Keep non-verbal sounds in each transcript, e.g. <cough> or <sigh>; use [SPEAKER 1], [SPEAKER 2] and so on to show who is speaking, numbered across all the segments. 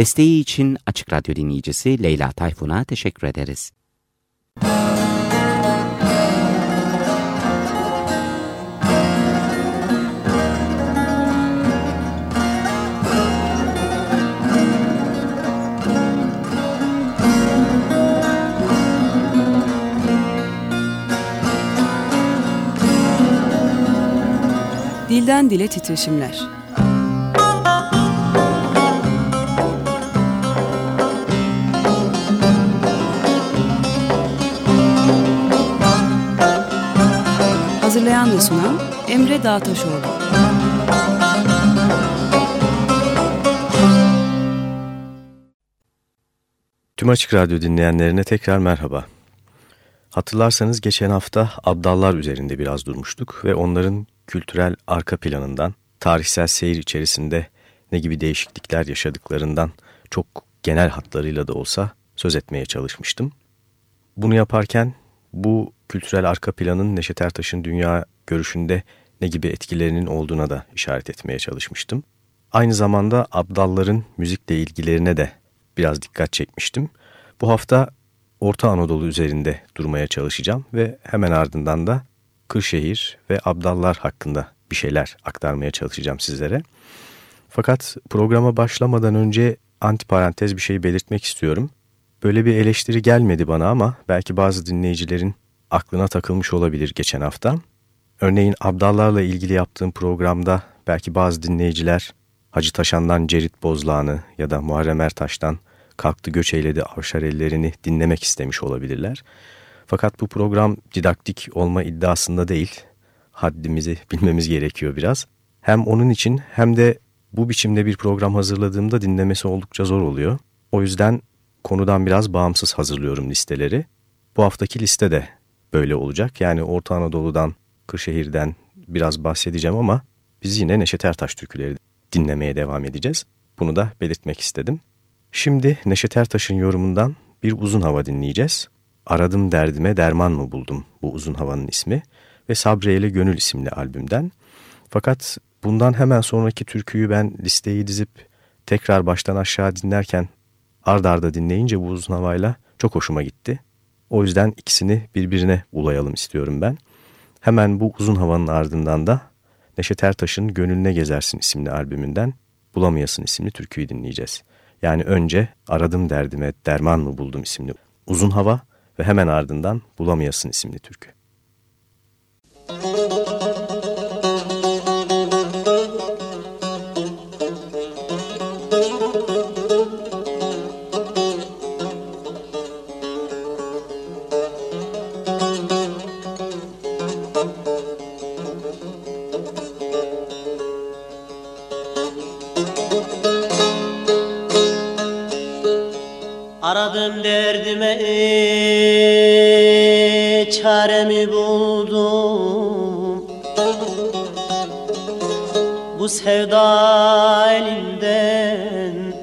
[SPEAKER 1] Desteği için Açık Radyo dinleyicisi Leyla Tayfun'a teşekkür ederiz.
[SPEAKER 2] Dilden Dile Titreşimler Hazırlayan ve sunan Emre Dağtaşoğlu
[SPEAKER 3] Tüm Açık Radyo dinleyenlerine tekrar merhaba. Hatırlarsanız geçen hafta Abdallar üzerinde biraz durmuştuk ve onların kültürel arka planından, tarihsel seyir içerisinde ne gibi değişiklikler yaşadıklarından çok genel hatlarıyla da olsa söz etmeye çalışmıştım. Bunu yaparken bu kültürel arka planın Neşet Ertaş'ın dünya görüşünde ne gibi etkilerinin olduğuna da işaret etmeye çalışmıştım. Aynı zamanda Abdalların müzikle ilgilerine de biraz dikkat çekmiştim. Bu hafta Orta Anadolu üzerinde durmaya çalışacağım ve hemen ardından da Kırşehir ve Abdallar hakkında bir şeyler aktarmaya çalışacağım sizlere. Fakat programa başlamadan önce antiparantez bir şey belirtmek istiyorum. Böyle bir eleştiri gelmedi bana ama belki bazı dinleyicilerin aklına takılmış olabilir geçen hafta. Örneğin Abdallarla ilgili yaptığım programda belki bazı dinleyiciler Hacı Taşan'dan Cerit Bozlağ'ını ya da Muharrem Ertaş'tan Kalktı Göç Eyledi Avşar Ellerini dinlemek istemiş olabilirler. Fakat bu program didaktik olma iddiasında değil. Haddimizi bilmemiz gerekiyor biraz. Hem onun için hem de bu biçimde bir program hazırladığımda dinlemesi oldukça zor oluyor. O yüzden konudan biraz bağımsız hazırlıyorum listeleri. Bu haftaki liste de böyle olacak. Yani Orta Anadolu'dan, Kırşehir'den biraz bahsedeceğim ama biz yine Neşet Ertaş türküleri dinlemeye devam edeceğiz. Bunu da belirtmek istedim. Şimdi Neşet Ertaş'ın yorumundan bir uzun hava dinleyeceğiz. Aradım derdime derman mı buldum bu uzun havanın ismi ve Sabreyle Gönül isimli albümden. Fakat bundan hemen sonraki türküyü ben listeyi dizip tekrar baştan aşağı dinlerken ard arda dinleyince bu uzun havayla çok hoşuma gitti. O yüzden ikisini birbirine ulayalım istiyorum ben. Hemen bu uzun havanın ardından da Neşet Ertaş'ın Gönlüne Gezersin isimli albümünden Bulamayasın isimli türküyü dinleyeceğiz. Yani önce Aradım Derdime Derman mı Buldum isimli uzun hava ve hemen ardından Bulamayasın isimli türkü.
[SPEAKER 4] Sevda elinden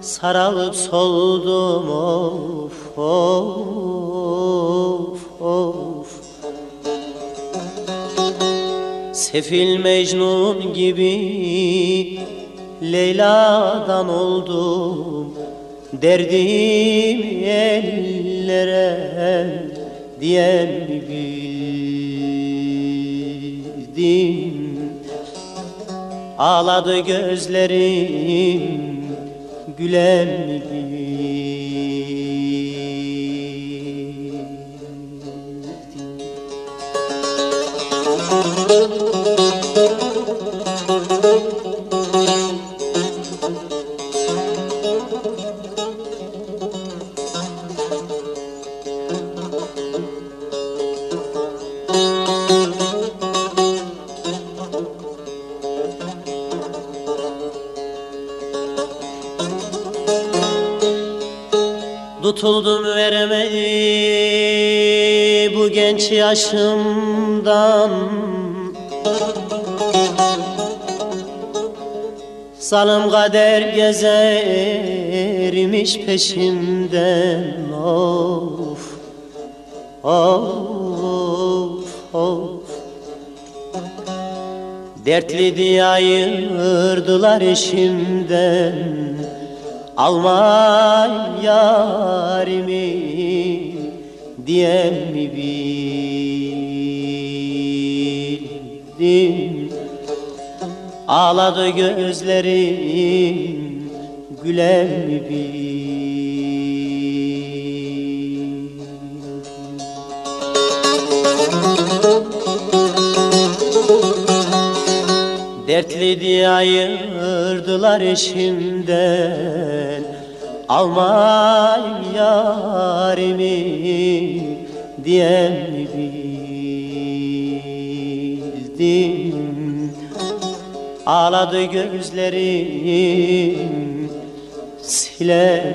[SPEAKER 4] saralıp soldum of of of. Sefil Mecnun gibi Leyla'dan oldum. Derdim ellere diyen bildim Ağladı gözlerim gülen yaşımdan Salım kader gezermiş peşimden Of, of, of. Dertli diye ayırdılar eşimden
[SPEAKER 5] Alma yarimi diye mi bildim Ağladı gözlerim gülen mi Dertli diye ayırdılar eşimden Almayım yarimi diye bildim Ağladı gözlerim siler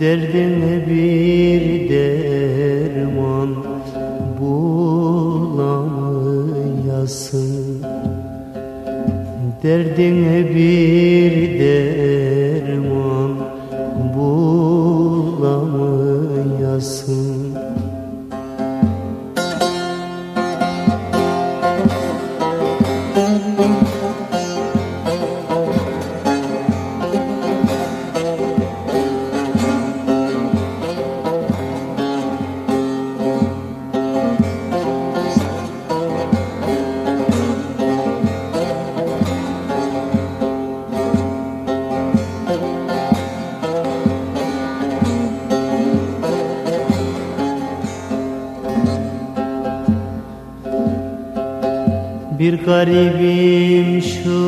[SPEAKER 5] Derdime Bir garibim şu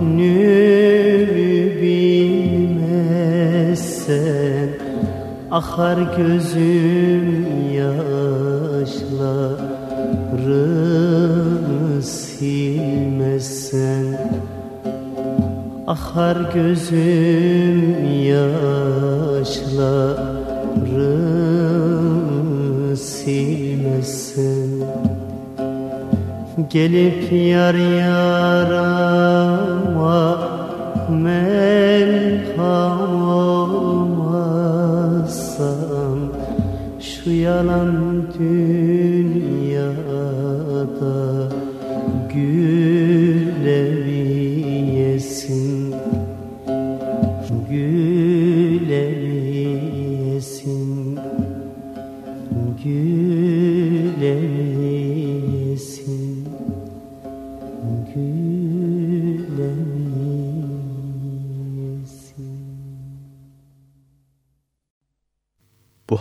[SPEAKER 5] gönlümü bilmezsen Akar gözüm yaşlarını silmezsen Akar gözüm Gelip yar yarama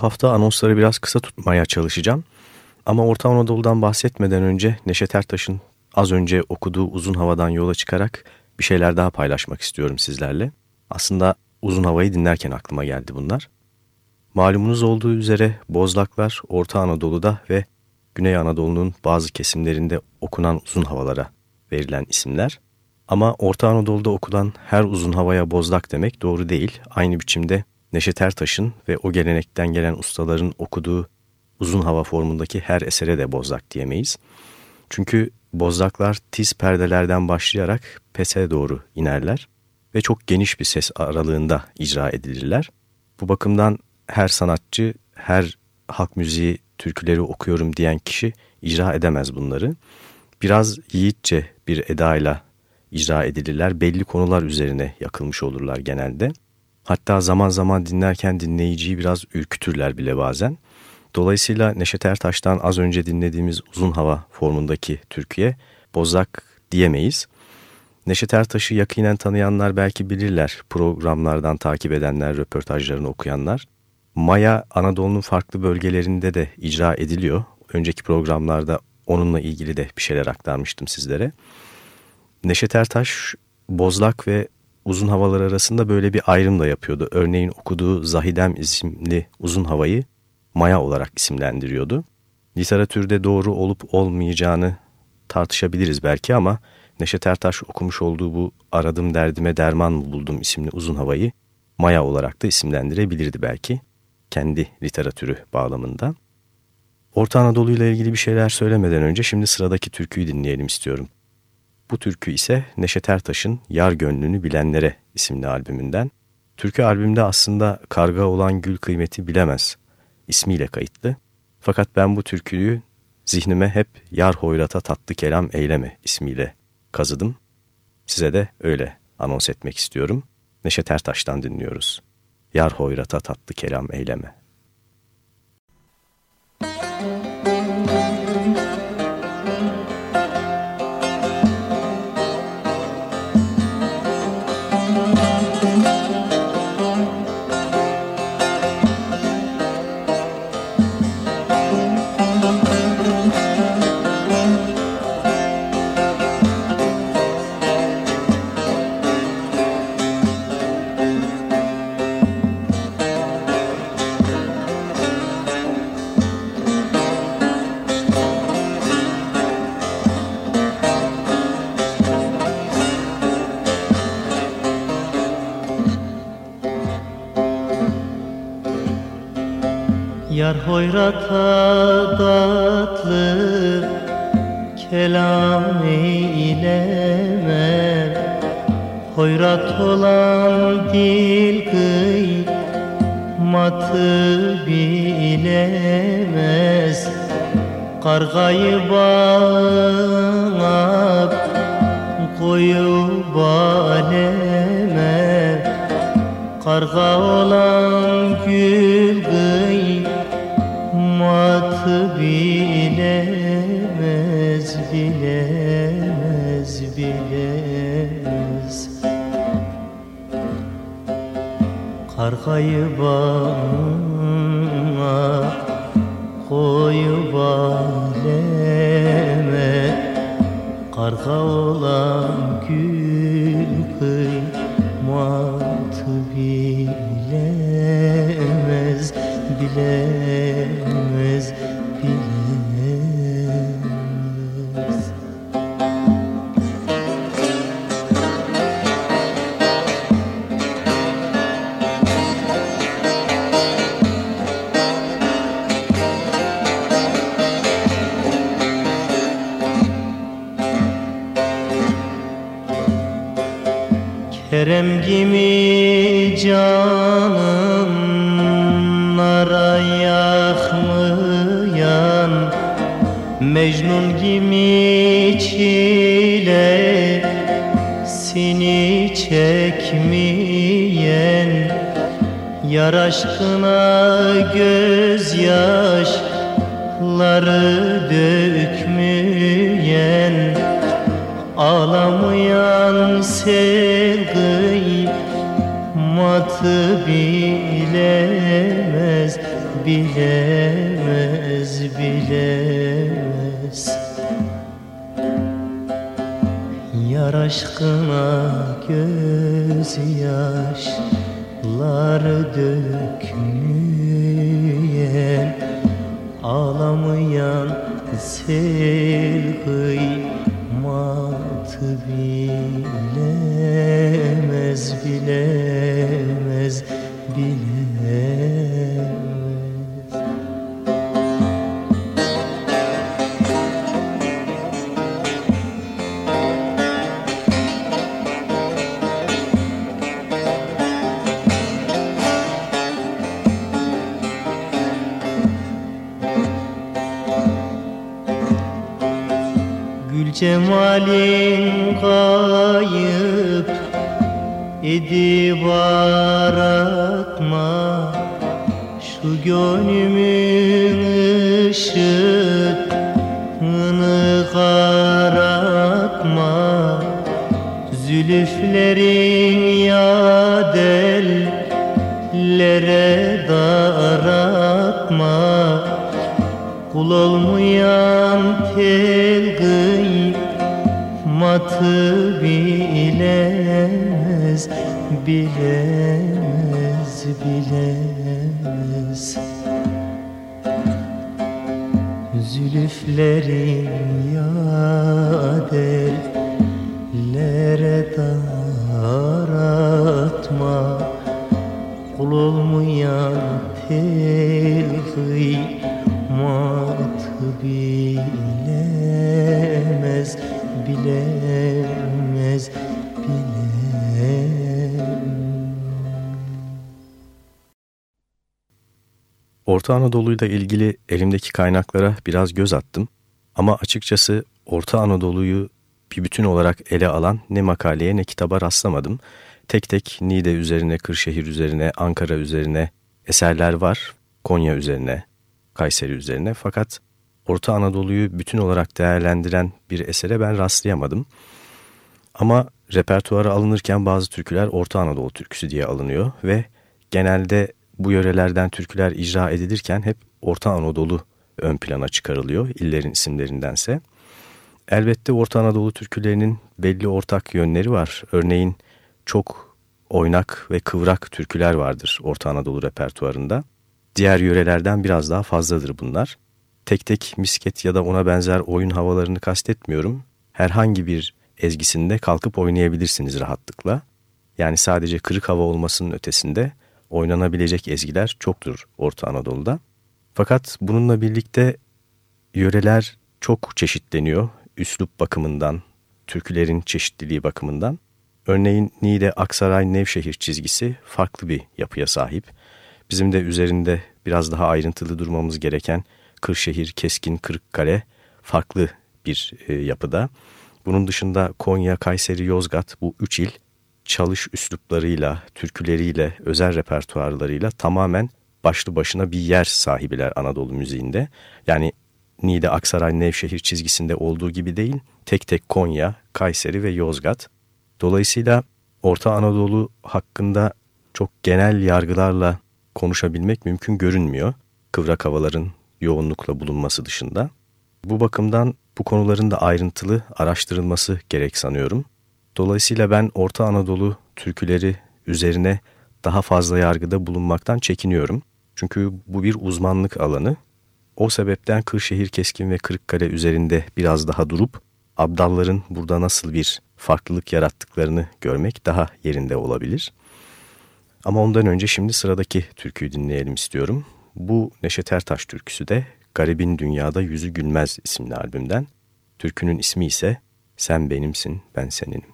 [SPEAKER 3] hafta anonsları biraz kısa tutmaya çalışacağım. Ama Orta Anadolu'dan bahsetmeden önce Neşet Ertaş'ın az önce okuduğu uzun havadan yola çıkarak bir şeyler daha paylaşmak istiyorum sizlerle. Aslında uzun havayı dinlerken aklıma geldi bunlar. Malumunuz olduğu üzere bozlaklar Orta Anadolu'da ve Güney Anadolu'nun bazı kesimlerinde okunan uzun havalara verilen isimler. Ama Orta Anadolu'da okulan her uzun havaya bozlak demek doğru değil. Aynı biçimde Neşet Ertaş'ın ve o gelenekten gelen ustaların okuduğu uzun hava formundaki her esere de bozlak diyemeyiz. Çünkü bozlaklar tiz perdelerden başlayarak pese doğru inerler ve çok geniş bir ses aralığında icra edilirler. Bu bakımdan her sanatçı, her halk müziği türküleri okuyorum diyen kişi icra edemez bunları. Biraz yiğitçe bir edayla icra edilirler. Belli konular üzerine yakılmış olurlar genelde. Hatta zaman zaman dinlerken dinleyiciyi biraz ürkütürler bile bazen. Dolayısıyla Neşet Ertaş'tan az önce dinlediğimiz uzun hava formundaki türküye bozak diyemeyiz. Neşet Ertaş'ı yakinen tanıyanlar belki bilirler, programlardan takip edenler, röportajlarını okuyanlar. Maya Anadolu'nun farklı bölgelerinde de icra ediliyor. Önceki programlarda onunla ilgili de bir şeyler aktarmıştım sizlere. Neşet Ertaş, Bozlak ve uzun havalar arasında böyle bir ayrım da yapıyordu. Örneğin okuduğu Zahidem isimli uzun havayı Maya olarak isimlendiriyordu. Literatürde doğru olup olmayacağını tartışabiliriz belki ama Neşet Ertaş okumuş olduğu bu Aradım Derdime Derman mı Buldum isimli uzun havayı Maya olarak da isimlendirebilirdi belki kendi literatürü bağlamında. Orta Anadolu ile ilgili bir şeyler söylemeden önce şimdi sıradaki türküyü dinleyelim istiyorum. Bu türkü ise Neşet Ertaş'ın Yar Gönlünü Bilenlere isimli albümünden. Türkü albümde aslında karga olan gül kıymeti bilemez ismiyle kayıtlı. Fakat ben bu türküyü zihnime hep Yar Hoyrat'a Tatlı Kelam Eyleme ismiyle kazıdım. Size de öyle anons etmek istiyorum. Neşet Ertaş'tan dinliyoruz. Yar Hoyrat'a Tatlı Kelam Eyleme.
[SPEAKER 5] Yar hoyrata tatlı kelam eyleme. Hoyrat olan dil kıymatı bilemez. Kargayı bana koyu baleme Karga olan gül Hayatı bilemez, bilemez, bilemez Kargayı bana koyu baleme Karga olan gül kıymatı bilemez, bilemez Yar aşkına gözyaşları dökmeyen Ağlamayan sevgi matı bilemez Bilemez, bilemez. Yar aşkına cemalin kayıp edip aratma Şu gönlümün ışığını karatma. Zülüflerin ya dellere daratma. Kul olmayan matı bilemez Bilemez, bilemez Zülüflerin yadellere daratma Kul olmayan telgıy matı bilemez bilemez
[SPEAKER 3] Orta Anadolu'yla ilgili elimdeki kaynaklara biraz göz attım ama açıkçası Orta Anadolu'yu bir bütün olarak ele alan ne makaleye ne kitaba rastlamadım. Tek tek Niğde üzerine, Kırşehir üzerine, Ankara üzerine eserler var. Konya üzerine, Kayseri üzerine fakat Orta Anadolu'yu bütün olarak değerlendiren bir esere ben rastlayamadım. Ama repertuara alınırken bazı türküler Orta Anadolu türküsü diye alınıyor ve genelde bu yörelerden türküler icra edilirken hep Orta Anadolu ön plana çıkarılıyor illerin isimlerindense. Elbette Orta Anadolu türkülerinin belli ortak yönleri var. Örneğin çok oynak ve kıvrak türküler vardır Orta Anadolu repertuarında. Diğer yörelerden biraz daha fazladır bunlar. Tek tek misket ya da ona benzer oyun havalarını kastetmiyorum. Herhangi bir ezgisinde kalkıp oynayabilirsiniz rahatlıkla. Yani sadece kırık hava olmasının ötesinde oynanabilecek ezgiler çoktur Orta Anadolu'da. Fakat bununla birlikte yöreler çok çeşitleniyor. Üslup bakımından, türkülerin çeşitliliği bakımından. Örneğin Niğde, Aksaray, Nevşehir çizgisi farklı bir yapıya sahip. Bizim de üzerinde biraz daha ayrıntılı durmamız gereken Kırşehir, Keskin, Kırıkkale farklı bir e, yapıda. Bunun dışında Konya, Kayseri, Yozgat bu üç il çalış üsluplarıyla, türküleriyle, özel repertuarlarıyla tamamen başlı başına bir yer sahibiler Anadolu müziğinde. Yani Niğde, Aksaray, Nevşehir çizgisinde olduğu gibi değil, tek tek Konya, Kayseri ve Yozgat. Dolayısıyla Orta Anadolu hakkında çok genel yargılarla konuşabilmek mümkün görünmüyor. Kıvrak havaların yoğunlukla bulunması dışında. Bu bakımdan bu konuların da ayrıntılı araştırılması gerek sanıyorum. Dolayısıyla ben Orta Anadolu türküleri üzerine daha fazla yargıda bulunmaktan çekiniyorum. Çünkü bu bir uzmanlık alanı. O sebepten Kırşehir, Keskin ve Kırıkkale üzerinde biraz daha durup abdalların burada nasıl bir farklılık yarattıklarını görmek daha yerinde olabilir. Ama ondan önce şimdi sıradaki türküyü dinleyelim istiyorum. Bu Neşet Ertaş türküsü de Garibin Dünyada Yüzü Gülmez isimli albümden. Türkünün ismi ise Sen Benimsin Ben Seninim.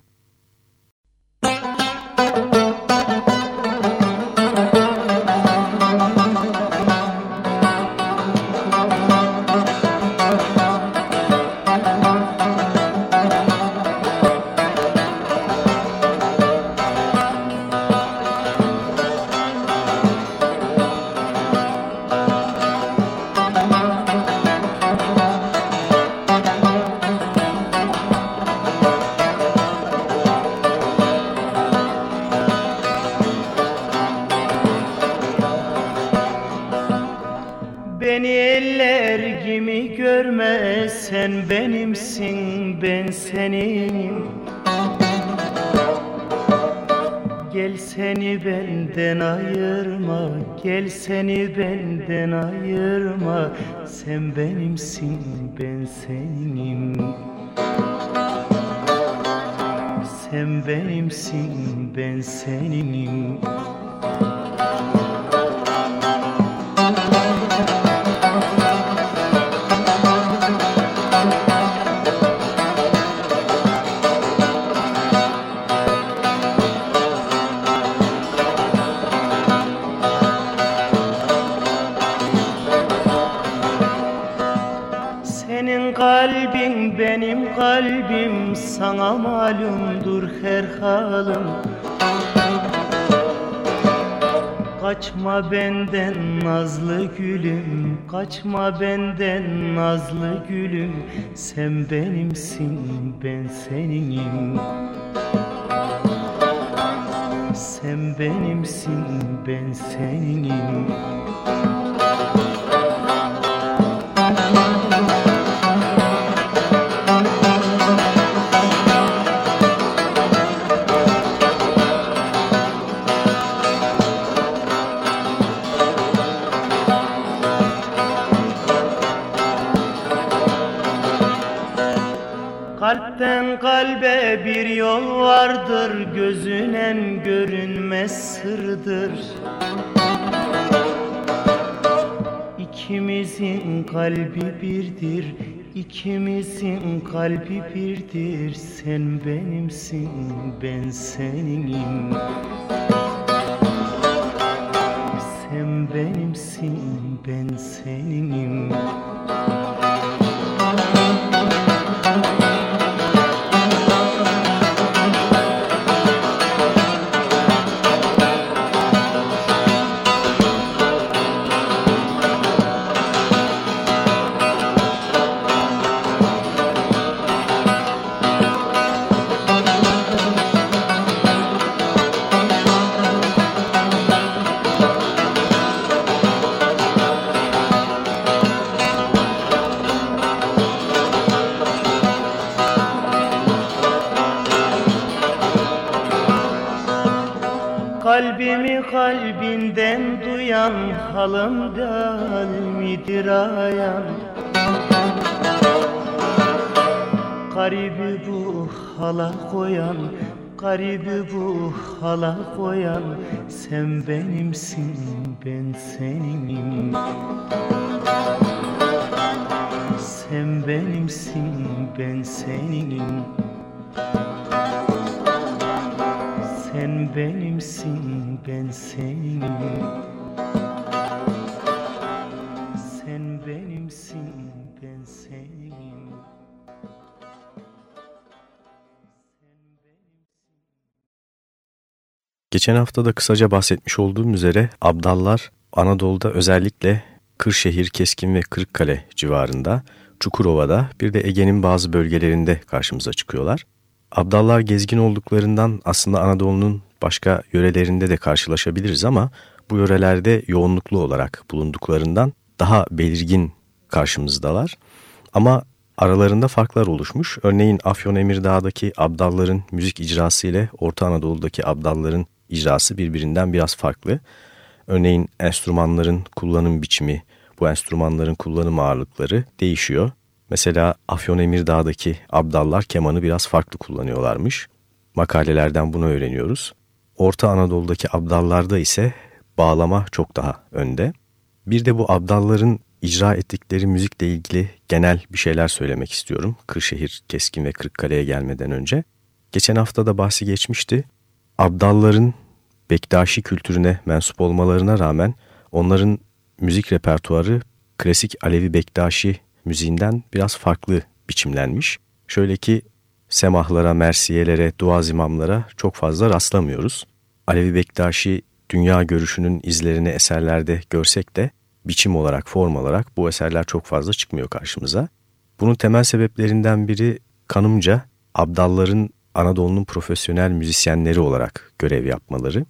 [SPEAKER 6] Seninim Senin kalbin benim kalbim Sana malumdur her halim Kaçma benden nazlı gülüm Kaçma benden nazlı gülüm. Sen benimsin ben seninim. Sen benimsin ben seninim sırdır İkimizin kalbi birdir İkimizin kalbi birdir. Sen benimsin ben seninim. Sen benimsin ben seninim Kalbimi kalbinden duyan halımdan midir ayan Garibi bu hala koyan Garibi bu hala koyan Sen benimsin ben seninim Sen benimsin ben seninim Sen benimsin ben seninim Sen benimsin ben seninim
[SPEAKER 3] Geçen hafta da kısaca bahsetmiş olduğum üzere Abdallar Anadolu'da özellikle Kırşehir, Keskin ve Kırıkkale civarında, Çukurova'da bir de Ege'nin bazı bölgelerinde karşımıza çıkıyorlar. Abdallar gezgin olduklarından aslında Anadolu'nun başka yörelerinde de karşılaşabiliriz ama bu yörelerde yoğunluklu olarak bulunduklarından daha belirgin karşımızdalar. Ama aralarında farklar oluşmuş. Örneğin Afyon Emirdağ'daki Abdalların müzik icrası ile Orta Anadolu'daki Abdalların icrası birbirinden biraz farklı. Örneğin enstrümanların kullanım biçimi, bu enstrümanların kullanım ağırlıkları değişiyor. Mesela Afyon Emirdağ'daki Abdallar kemanı biraz farklı kullanıyorlarmış. Makalelerden bunu öğreniyoruz. Orta Anadolu'daki Abdallarda ise bağlama çok daha önde. Bir de bu Abdalların icra ettikleri müzikle ilgili genel bir şeyler söylemek istiyorum. Kırşehir, Keskin ve Kırıkkale'ye gelmeden önce. Geçen hafta da bahsi geçmişti. Abdalların Bektaşi kültürüne mensup olmalarına rağmen onların müzik repertuarı klasik Alevi Bektaşi müziğinden biraz farklı biçimlenmiş. Şöyle ki semahlara, mersiyelere, dua zimamlara çok fazla rastlamıyoruz. Alevi Bektaşi dünya görüşünün izlerini eserlerde görsek de biçim olarak, form olarak bu eserler çok fazla çıkmıyor karşımıza. Bunun temel sebeplerinden biri kanımca Abdalların Anadolu'nun profesyonel müzisyenleri olarak görev yapmaları.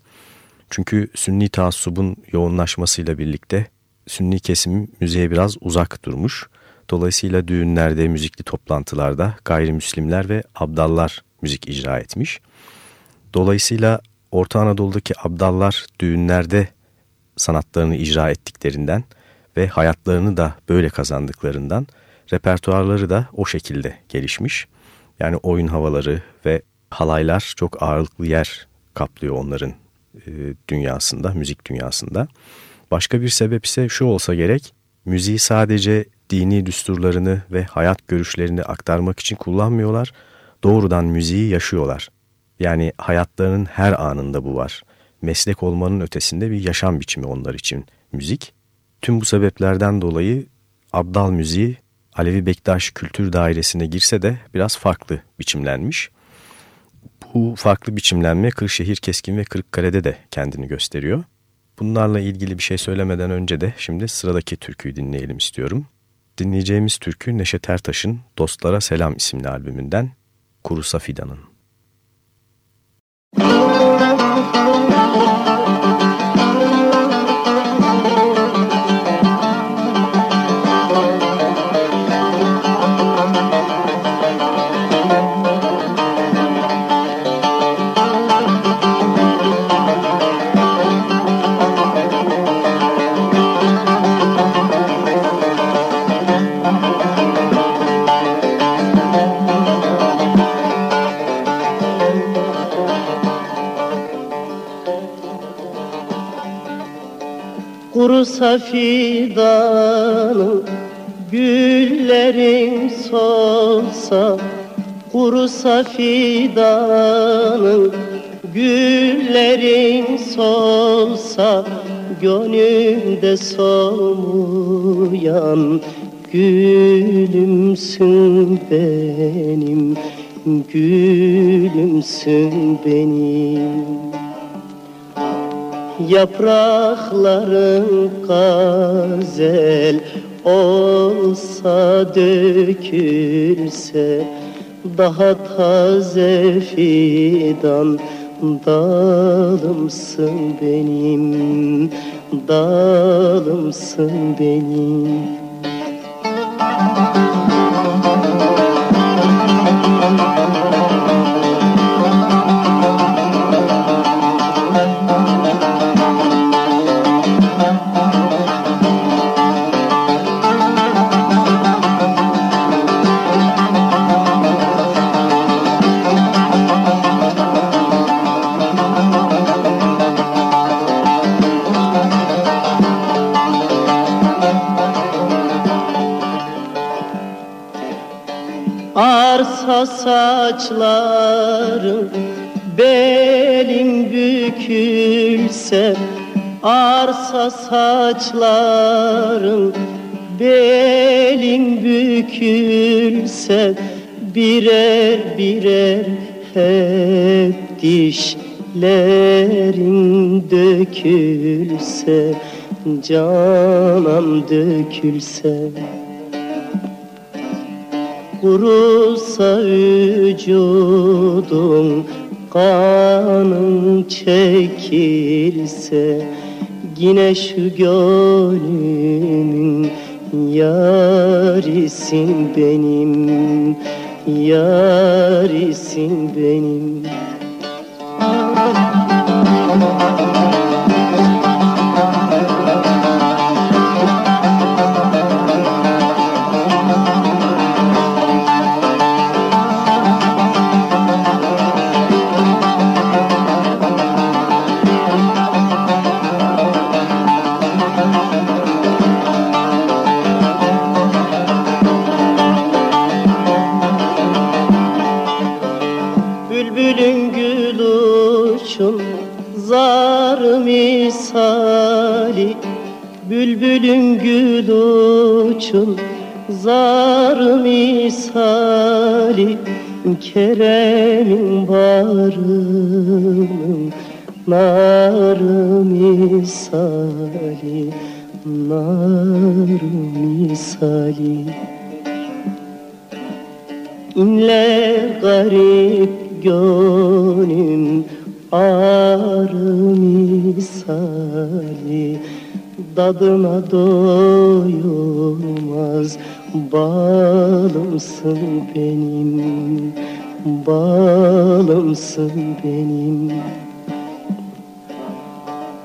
[SPEAKER 3] Çünkü Sünni taassubun yoğunlaşmasıyla birlikte Sünni kesim müziğe biraz uzak durmuş. Dolayısıyla düğünlerde, müzikli toplantılarda gayrimüslimler ve abdallar müzik icra etmiş. Dolayısıyla Orta Anadolu'daki abdallar düğünlerde sanatlarını icra ettiklerinden ve hayatlarını da böyle kazandıklarından repertuarları da o şekilde gelişmiş. Yani oyun havaları ve halaylar çok ağırlıklı yer kaplıyor onların e, dünyasında, müzik dünyasında. Başka bir sebep ise şu olsa gerek, müziği sadece dini düsturlarını ve hayat görüşlerini aktarmak için kullanmıyorlar, doğrudan müziği yaşıyorlar. Yani hayatlarının her anında bu var. Meslek olmanın ötesinde bir yaşam biçimi onlar için müzik. Tüm bu sebeplerden dolayı Abdal müziği Alevi Bektaş Kültür Dairesi'ne girse de biraz farklı biçimlenmiş. Bu farklı biçimlenme Kırşehir, Keskin ve Kırıkkale'de de kendini gösteriyor. Bunlarla ilgili bir şey söylemeden önce de şimdi sıradaki türküyü dinleyelim istiyorum. Dinleyeceğimiz türkü Neşet Ertaş'ın Dostlara Selam isimli albümünden Kurusa Fidan'ın.
[SPEAKER 5] Kurusa fidanı Güllerin solsa Kurusa fidanı Güllerin solsa Gönlümde solmayan Gülümsün benim Gülümsün benim Yaprakların gazel olsa dökülse Daha taze fidan dalımsın benim Dalımsın benim Arsa saçların belin bükülse Arsa saçların belin bükülse Birer birer hep dişlerin dökülse Canan dökülse Kurusa vücudum kanın çekilse Yine şu gönlümün yarisin benim Yarisin benim. Bülbülün Bülbülün gül uçun zar misali Kerem'in barının nar misali Nar misali. İnler garip gönlüm ağrı misali Dadına doyulmaz. Balımsın benim balımsın benim.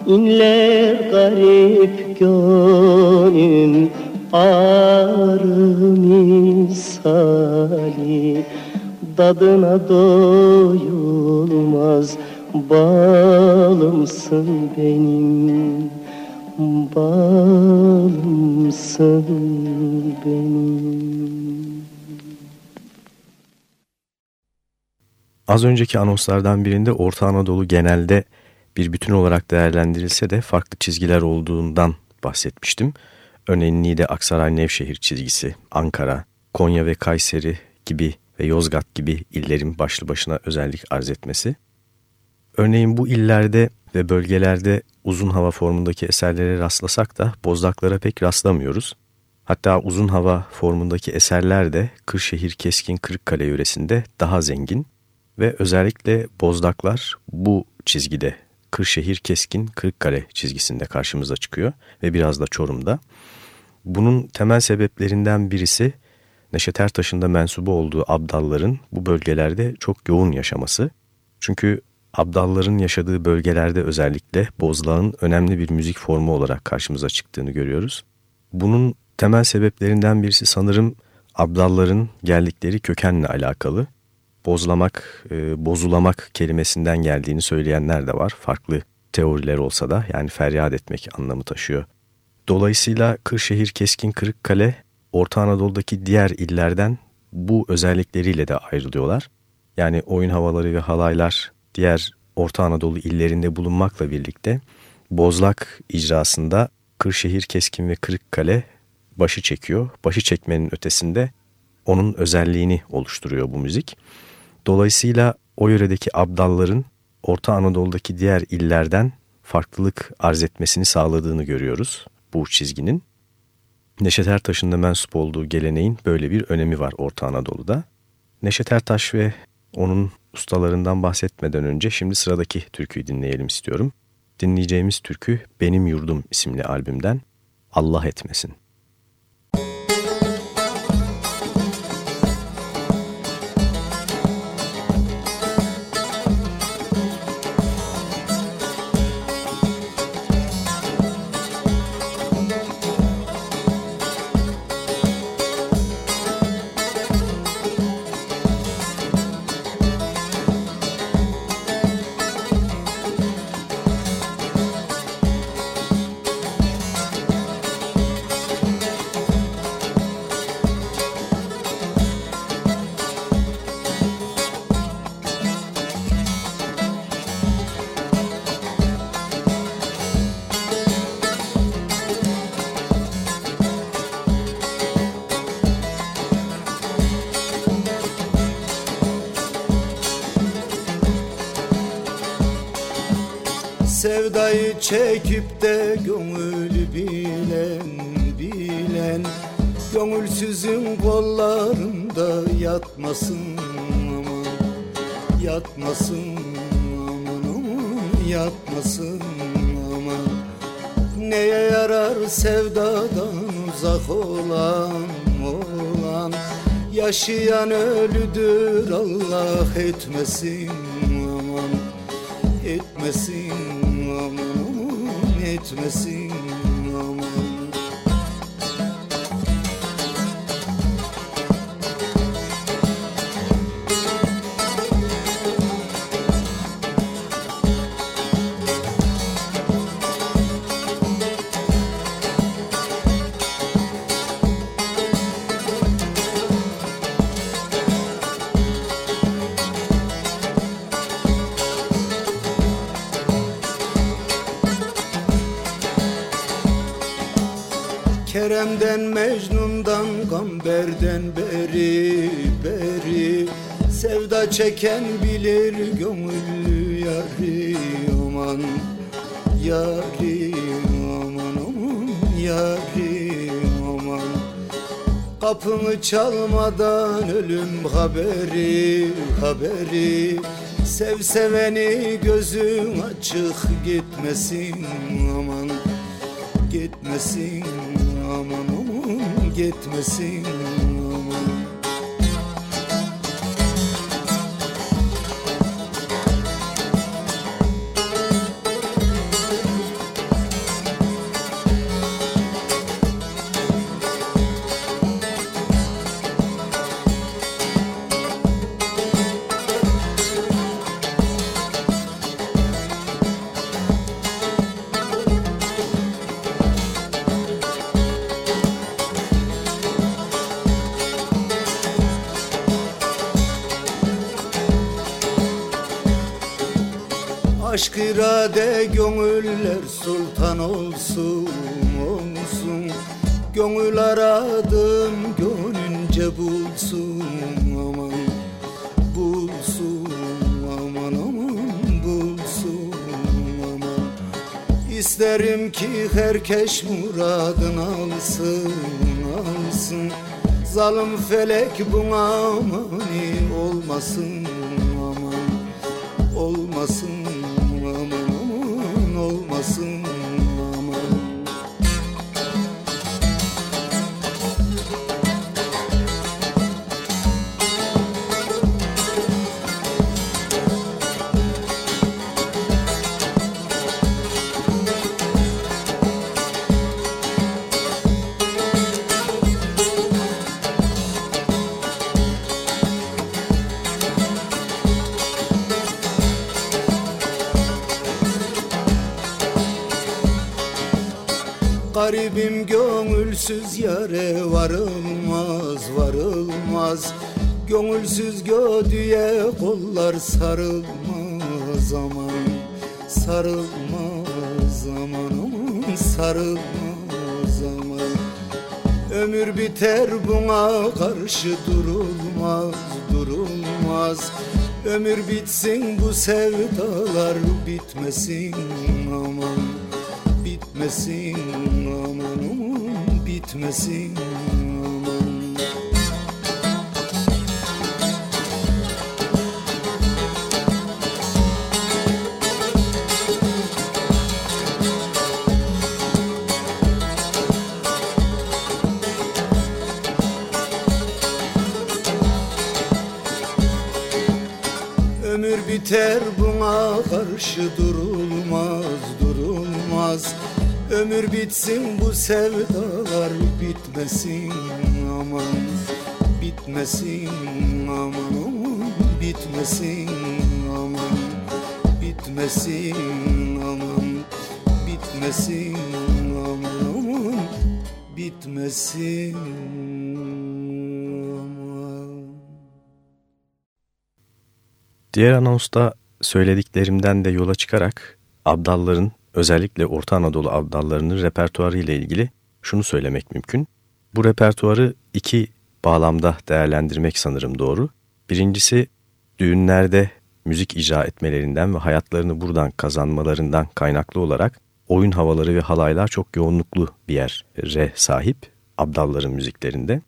[SPEAKER 5] İnler garip gönlüm arı misali. Dadına doyulmaz. Balımsın benim Balımsın benim
[SPEAKER 3] Az önceki anonslardan birinde Orta Anadolu genelde bir bütün olarak değerlendirilse de farklı çizgiler olduğundan bahsetmiştim. Örneğin Niğde, Aksaray, Nevşehir çizgisi, Ankara, Konya ve Kayseri gibi ve Yozgat gibi illerin başlı başına özellik arz etmesi. Örneğin bu illerde ve bölgelerde uzun hava formundaki eserlere rastlasak da bozdaklara pek rastlamıyoruz. Hatta uzun hava formundaki eserler de Kırşehir Keskin Kırıkkale yöresinde daha zengin ve özellikle bozdaklar bu çizgide Kırşehir Keskin Kırıkkale çizgisinde karşımıza çıkıyor ve biraz da Çorum'da. Bunun temel sebeplerinden birisi Neşet Ertaş'ın da mensubu olduğu abdalların bu bölgelerde çok yoğun yaşaması. Çünkü abdalların yaşadığı bölgelerde özellikle bozlağın önemli bir müzik formu olarak karşımıza çıktığını görüyoruz. Bunun temel sebeplerinden birisi sanırım abdalların geldikleri kökenle alakalı. Bozlamak, e, bozulamak kelimesinden geldiğini söyleyenler de var. Farklı teoriler olsa da yani feryat etmek anlamı taşıyor. Dolayısıyla Kırşehir Keskin Kırıkkale Orta Anadolu'daki diğer illerden bu özellikleriyle de ayrılıyorlar. Yani oyun havaları ve halaylar diğer Orta Anadolu illerinde bulunmakla birlikte Bozlak icrasında Kırşehir, Keskin ve Kırıkkale başı çekiyor. Başı çekmenin ötesinde onun özelliğini oluşturuyor bu müzik. Dolayısıyla o yöredeki abdalların Orta Anadolu'daki diğer illerden farklılık arz etmesini sağladığını görüyoruz bu çizginin. Neşet Ertaş'ın da mensup olduğu geleneğin böyle bir önemi var Orta Anadolu'da. Neşet Ertaş ve onun ustalarından bahsetmeden önce şimdi sıradaki türküyü dinleyelim istiyorum. Dinleyeceğimiz türkü Benim Yurdum isimli albümden Allah etmesin.
[SPEAKER 6] Sevdayı çekip de gönül bilen bilen Gönülsüzün kollarında yatmasın aman Yatmasın aman aman yatmasın aman. Neye yarar sevdadan uzak olan olan? Yaşayan ölüdür Allah etmesin aman etmesin aman çeken bilir gönüllü yari aman Yari aman aman yari aman. Kapımı çalmadan ölüm haberi haberi. Sev seveni gözün açık gitmesin aman gitmesin aman aman gitmesin gönüller sultan olsun olsun. Gönül aradım gönünce bulsun aman Bulsun aman aman bulsun aman. İsterim ki herkes muradını alsın alsın. Zalim felek buna mani olmasın aman Olmasın aman gönülsüz yare varılmaz varılmaz. Gönülsüz gödüye kollar sarılmaz aman Sarılmaz aman aman sarılmaz aman. Ömür biter buna karşı durulmaz durulmaz. Ömür bitsin bu sevdalar bitmesin aman bitmesin aman aman. Ömür biter buna karşı durulmaz durulmaz Ömür bitsin bu sevdalar bitmesin aman Bitmesin aman bitmesin aman Bitmesin aman bitmesin aman aman. Bitmesin
[SPEAKER 3] Diğer anonsta söylediklerimden de yola çıkarak abdalların özellikle Orta Anadolu abdallarının repertuarı ile ilgili şunu söylemek mümkün. Bu repertuarı iki bağlamda değerlendirmek sanırım doğru. Birincisi düğünlerde müzik icra etmelerinden ve hayatlarını buradan kazanmalarından kaynaklı olarak oyun havaları ve halaylar çok yoğunluklu bir yere sahip abdalların müziklerinde.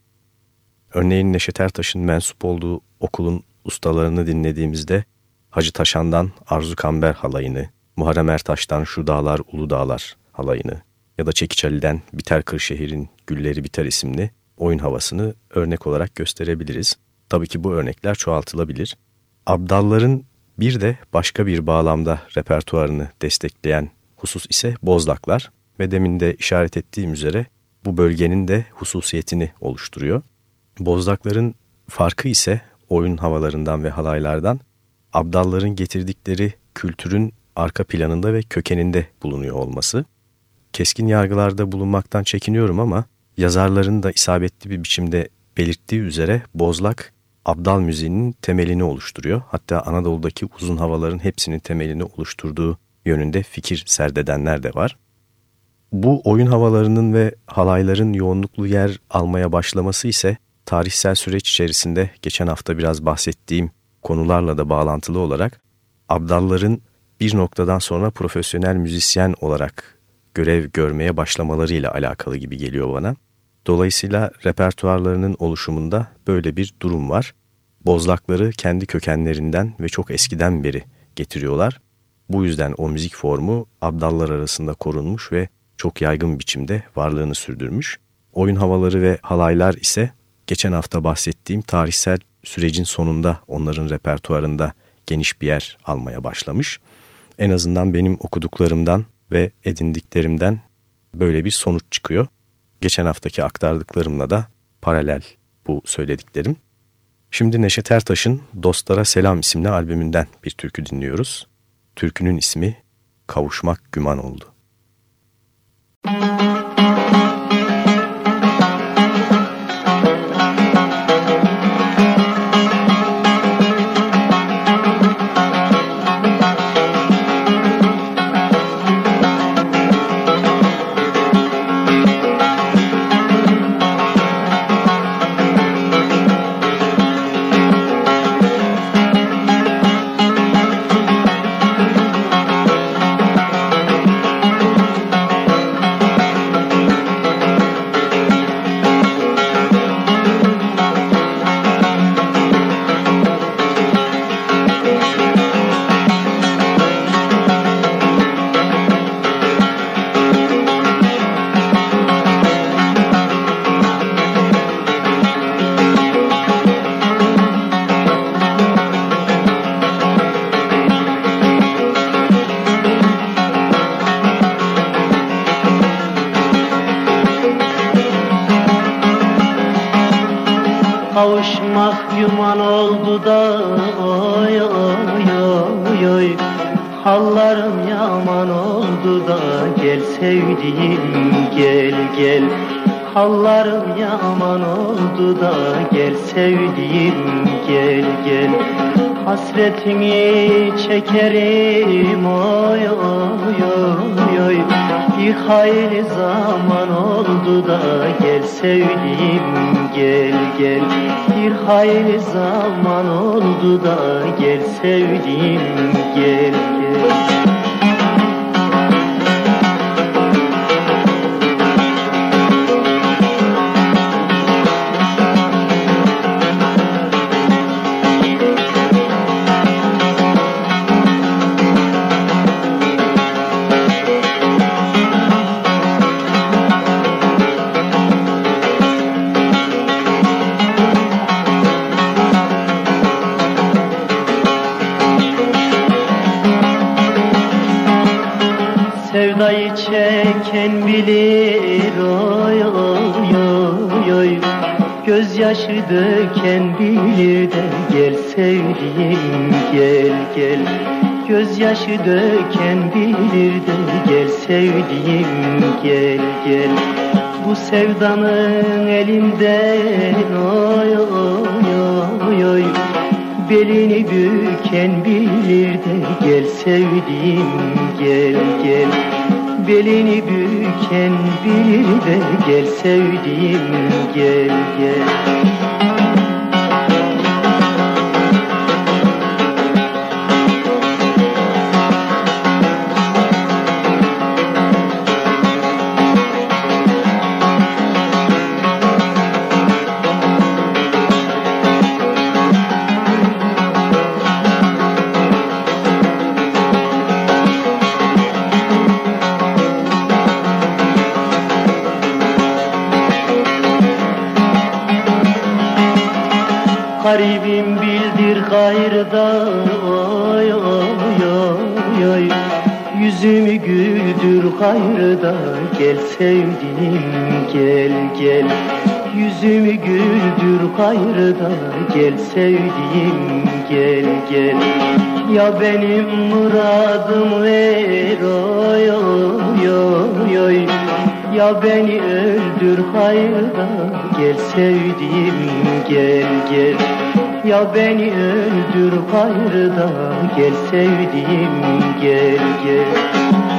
[SPEAKER 3] Örneğin Neşet Ertaş'ın mensup olduğu okulun ustalarını dinlediğimizde Hacı Taşan'dan Arzu Kamber halayını, Muharrem Ertaş'tan Şu Dağlar Ulu Dağlar halayını ya da Çekiç Ali'den Biter Kırşehir'in Gülleri Biter isimli oyun havasını örnek olarak gösterebiliriz. Tabii ki bu örnekler çoğaltılabilir. Abdalların bir de başka bir bağlamda repertuarını destekleyen husus ise bozlaklar ve demin de işaret ettiğim üzere bu bölgenin de hususiyetini oluşturuyor. Bozlakların farkı ise oyun havalarından ve halaylardan abdalların getirdikleri kültürün arka planında ve kökeninde bulunuyor olması. Keskin yargılarda bulunmaktan çekiniyorum ama yazarların da isabetli bir biçimde belirttiği üzere bozlak abdal müziğinin temelini oluşturuyor. Hatta Anadolu'daki uzun havaların hepsinin temelini oluşturduğu yönünde fikir serdedenler de var. Bu oyun havalarının ve halayların yoğunluklu yer almaya başlaması ise tarihsel süreç içerisinde geçen hafta biraz bahsettiğim konularla da bağlantılı olarak abdalların bir noktadan sonra profesyonel müzisyen olarak görev görmeye başlamalarıyla alakalı gibi geliyor bana. Dolayısıyla repertuarlarının oluşumunda böyle bir durum var. Bozlakları kendi kökenlerinden ve çok eskiden beri getiriyorlar. Bu yüzden o müzik formu abdallar arasında korunmuş ve çok yaygın biçimde varlığını sürdürmüş. Oyun havaları ve halaylar ise geçen hafta bahsettiğim tarihsel sürecin sonunda onların repertuarında geniş bir yer almaya başlamış. En azından benim okuduklarımdan ve edindiklerimden böyle bir sonuç çıkıyor. Geçen haftaki aktardıklarımla da paralel bu söylediklerim. Şimdi Neşet Ertaş'ın Dostlara Selam isimli albümünden bir türkü dinliyoruz. Türkünün ismi Kavuşmak Güman oldu. Müzik
[SPEAKER 5] Hasretini çekerim. Oy oy oy oy. Bir hayli zaman oldu da gel sevdiğim gel gel. Bir hayli zaman oldu da gel sevdiğim Gözyaşı döken bilir gel sevdiğim gel gel. Bu sevdanın Yüzümü güldür gayrıda gel sevdiğim gel gel. Yüzümü güldür gayrıda gel sevdiğim gel gel. Ya benim muradım ver oy oy oy oy. Ya beni öldür hayırda gel sevdiğim gel gel Ya beni öldür hayırda gel sevdiğim gel gel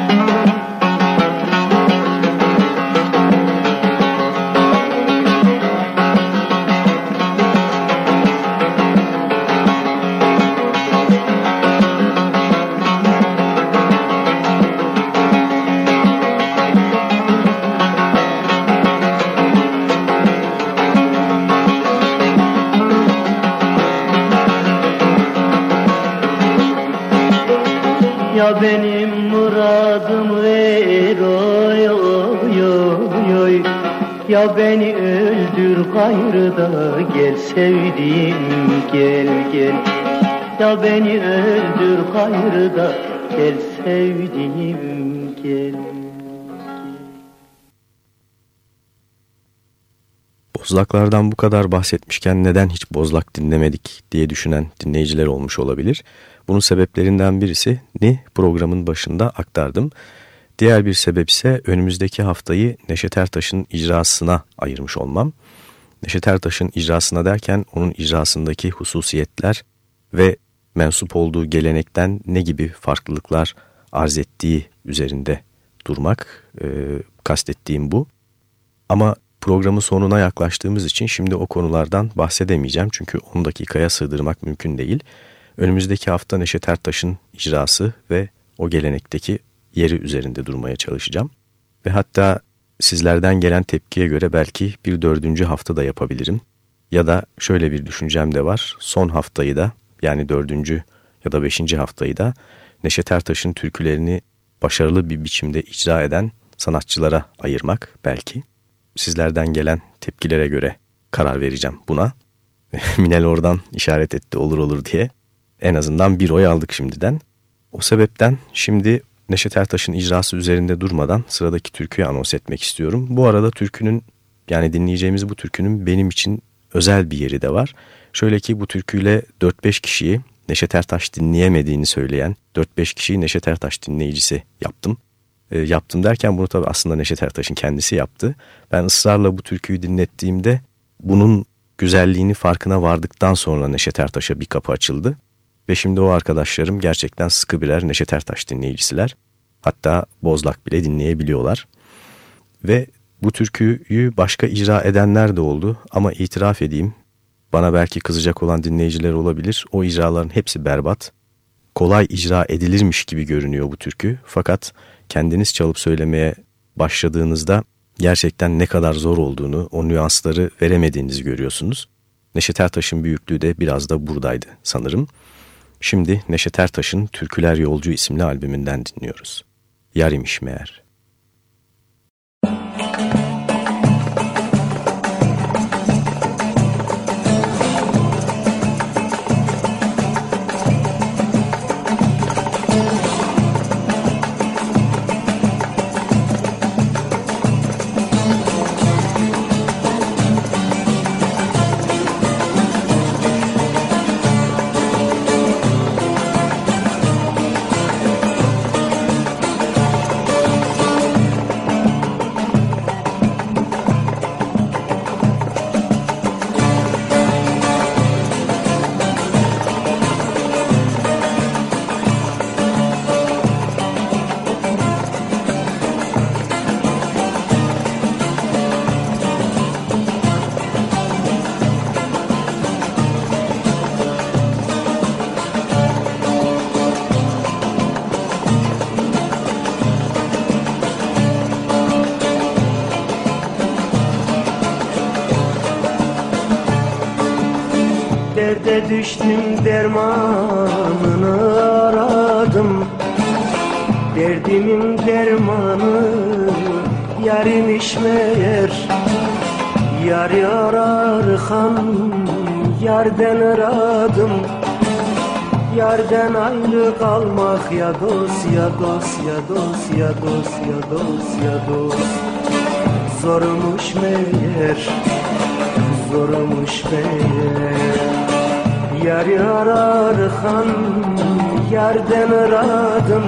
[SPEAKER 5] Ya beni öldür gayrıda gel sevdiğim gel
[SPEAKER 3] Bozlaklardan bu kadar bahsetmişken neden hiç bozlak dinlemedik diye düşünen dinleyiciler olmuş olabilir. Bunun sebeplerinden birisi ni programın başında aktardım. Diğer bir sebep ise önümüzdeki haftayı Neşet Ertaş'ın icrasına ayırmış olmam. Neşet Ertaş'ın icrasına derken onun icrasındaki hususiyetler ve mensup olduğu gelenekten ne gibi farklılıklar arz ettiği üzerinde durmak e, kastettiğim bu. Ama programın sonuna yaklaştığımız için şimdi o konulardan bahsedemeyeceğim çünkü 10 dakikaya sığdırmak mümkün değil. Önümüzdeki hafta Neşet Ertaş'ın icrası ve o gelenekteki yeri üzerinde durmaya çalışacağım. Ve hatta sizlerden gelen tepkiye göre belki bir dördüncü hafta da yapabilirim. Ya da şöyle bir düşüncem de var. Son haftayı da yani dördüncü ya da beşinci haftayı da Neşet Ertaş'ın türkülerini başarılı bir biçimde icra eden sanatçılara ayırmak belki. Sizlerden gelen tepkilere göre karar vereceğim buna. <laughs> Minel oradan işaret etti olur olur diye. En azından bir oy aldık şimdiden. O sebepten şimdi Neşet Ertaş'ın icrası üzerinde durmadan sıradaki türküyü anons etmek istiyorum. Bu arada türkünün yani dinleyeceğimiz bu türkünün benim için özel bir yeri de var. Şöyle ki bu türküyle 4-5 kişiyi Neşet Ertaş dinleyemediğini söyleyen 4-5 kişiyi Neşet Ertaş dinleyicisi yaptım. E, yaptım derken bunu tabii aslında Neşet Ertaş'ın kendisi yaptı. Ben ısrarla bu türküyü dinlettiğimde bunun güzelliğini farkına vardıktan sonra Neşet Ertaş'a bir kapı açıldı. Ve şimdi o arkadaşlarım gerçekten sıkı birer Neşet Ertaş dinleyicisiler. Hatta Bozlak bile dinleyebiliyorlar. Ve bu türküyü başka icra edenler de oldu ama itiraf edeyim bana belki kızacak olan dinleyiciler olabilir. O icraların hepsi berbat. Kolay icra edilirmiş gibi görünüyor bu türkü. Fakat kendiniz çalıp söylemeye başladığınızda gerçekten ne kadar zor olduğunu, o nüansları veremediğinizi görüyorsunuz. Neşet Ertaş'ın büyüklüğü de biraz da buradaydı sanırım. Şimdi Neşet Ertaş'ın Türküler Yolcu isimli albümünden dinliyoruz. Yar imiş meğer.
[SPEAKER 5] Derde düştüm dermanını aradım. Derdimin dermanı yarimiş meğer. Yar yarar han yarden aradım. Yarden ayrı kalmak ya dost ya dost ya dost ya dost ya dost ya dost. Zormuş meğer zormuş meğer Yar yarar han yerden aradım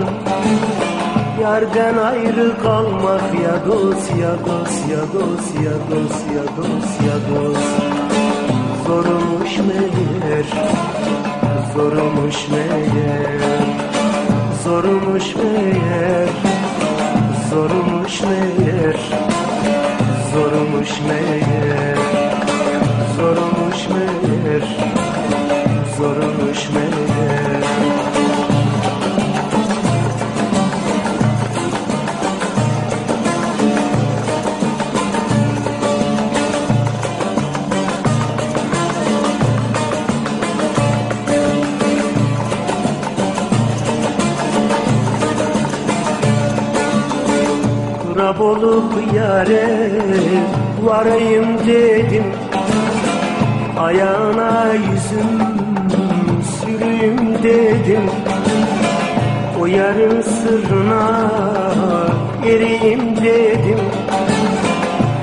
[SPEAKER 5] Yerden ayrı kalmak ya dost ya dost ya dost ya dost ya dost ya dost. Zormuş meğer Zormuş meğer. Zormuş meğer Zormuş meğer. Zormuş meğer Zormuş meğer zormuş meğer Rab olup yare varayım dedim. Ayağına yarın sırrına eriyim dedim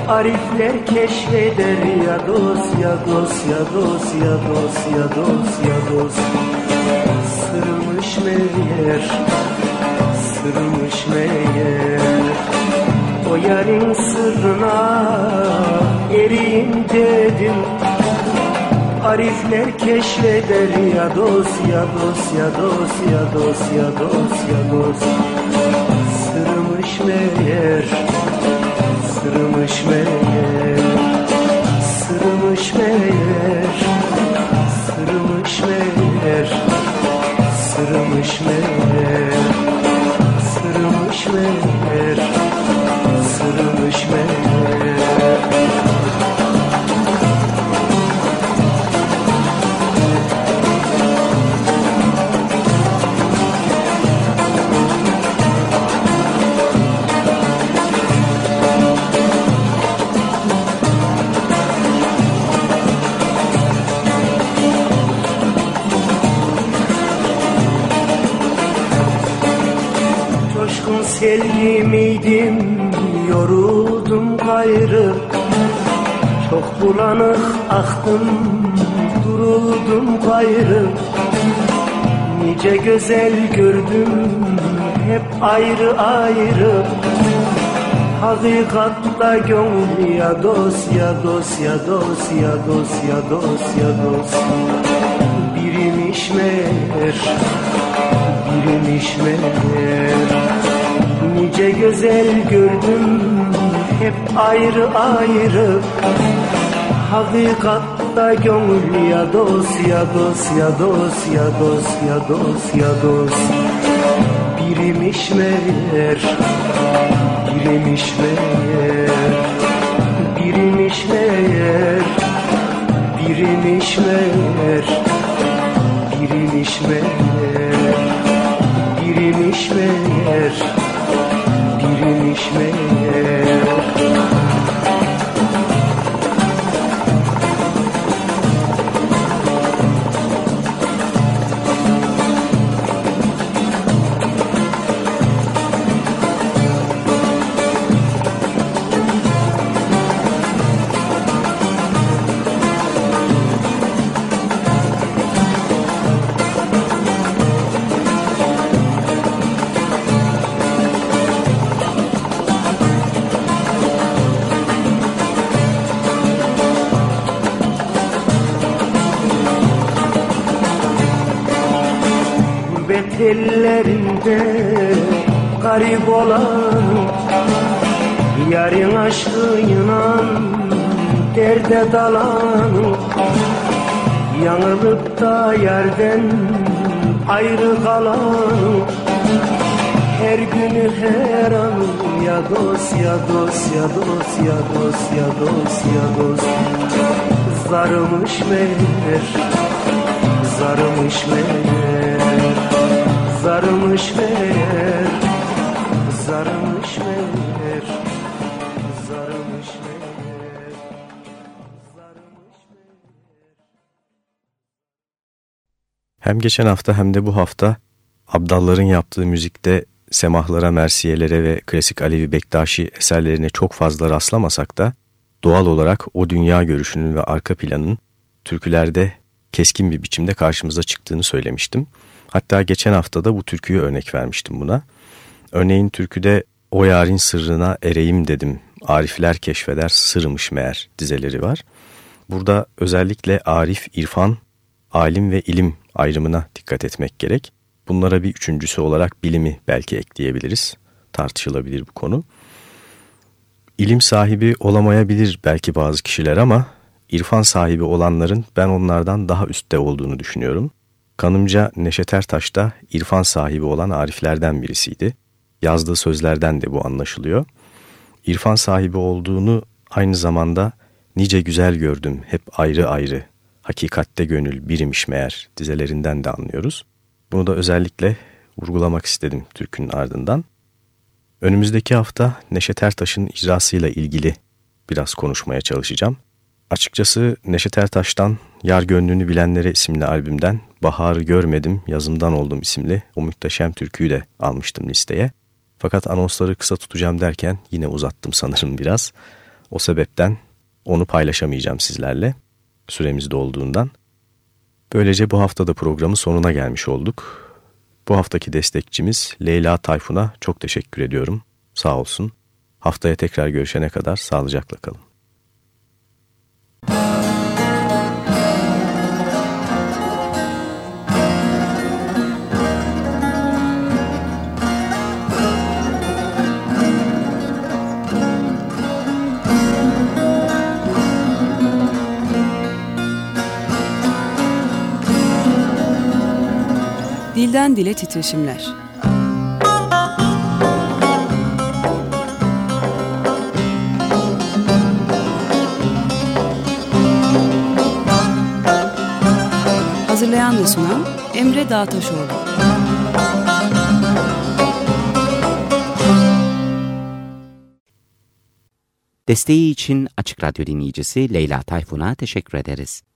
[SPEAKER 5] Arifler keşfeder ya dost ya dost ya dost ya dost Sırmış meğer sırmış meğer O yarın sırrına eriyim dedim Arifler keşfeder ya dost ya dost ya dost ya dost meğer Sırmış meğer Sırmış meğer Sırmış meğer Sırmış meğer Sırmış meğer Sırmış meğer aktım duruldum gayrı Nice güzel gördüm hep ayrı ayrı. Hakikatta gönül ya dost ya dost ya dost ya dost ya dost ya dost Birimiş meğer birimiş meğer. Nice güzel gördüm hep ayrı ayrı Hakikatta gönül ya dost ya dost ya dost ya dost ya dost ya dost. Birimiş meğer Birimiş meğer. Birimiş meğer Birimiş meğer. Birimiş meğer Birimiş meğer. Birimiş meğer ellerinde garip olan Yarın aşkıyla derde dalan Yanılıp da yerden ayrı kalan Her günü her an ya dost ya dost ya dost ya dost ya dost ya dost. Zarımış meğer zarımış meğer Zarımış meğer Zarımış meğer Zarımış meğer
[SPEAKER 3] Hem geçen hafta hem de bu hafta Abdalların yaptığı müzikte semahlara, mersiyelere ve klasik Alevi Bektaşi eserlerine çok fazla rastlamasak da doğal olarak o dünya görüşünün ve arka planın türkülerde keskin bir biçimde karşımıza çıktığını söylemiştim. Hatta geçen hafta da bu türküyü örnek vermiştim buna. Örneğin türküde o yarın sırrına ereyim dedim, arifler keşfeder sırmış meğer dizeleri var. Burada özellikle arif, irfan, alim ve ilim ayrımına dikkat etmek gerek. Bunlara bir üçüncüsü olarak bilimi belki ekleyebiliriz. Tartışılabilir bu konu. İlim sahibi olamayabilir belki bazı kişiler ama irfan sahibi olanların ben onlardan daha üstte olduğunu düşünüyorum. Kanımca Neşet Ertaş da irfan sahibi olan ariflerden birisiydi. Yazdığı sözlerden de bu anlaşılıyor. İrfan sahibi olduğunu aynı zamanda nice güzel gördüm hep ayrı ayrı. Hakikatte gönül birimiş meğer dizelerinden de anlıyoruz. Bunu da özellikle vurgulamak istedim türkünün ardından. Önümüzdeki hafta Neşet Ertaş'ın icrasıyla ilgili biraz konuşmaya çalışacağım. Açıkçası Neşet Ertaş'tan Yar Gönlünü Bilenlere isimli albümden Baharı Görmedim Yazımdan Oldum isimli o muhteşem türküyü de almıştım listeye. Fakat anonsları kısa tutacağım derken yine uzattım sanırım biraz. O sebepten onu paylaşamayacağım sizlerle süremiz dolduğundan. Böylece bu hafta da programın sonuna gelmiş olduk. Bu haftaki destekçimiz Leyla Tayfun'a çok teşekkür ediyorum. Sağ olsun. Haftaya tekrar görüşene kadar sağlıcakla kalın.
[SPEAKER 2] Dilden dile titreşimler. Hazırlayan ve sunan Emre Dağtaşoğlu.
[SPEAKER 1] Desteği için Açık Radyo dinleyicisi Leyla Tayfun'a teşekkür ederiz.